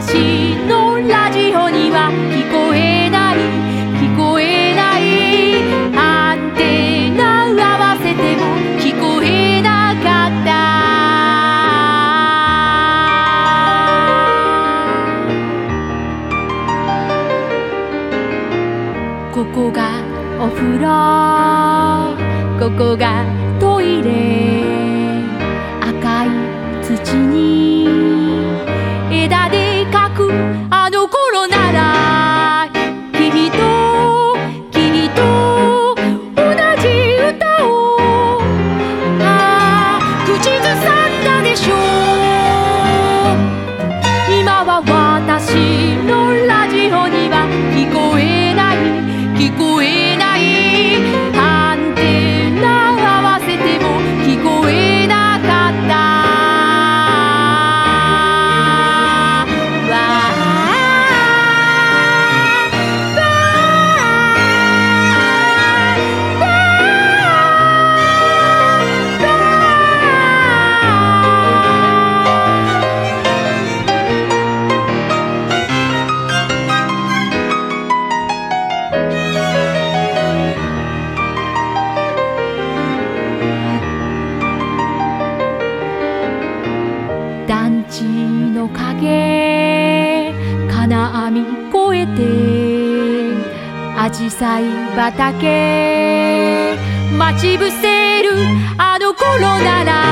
私のラジオには聞こえない聞こえないアンテナ合わせても聞こえなかった。ここがお風呂ここがトイレ赤い土にの影金網越えて紫陽花畑待ち伏せるあの頃なら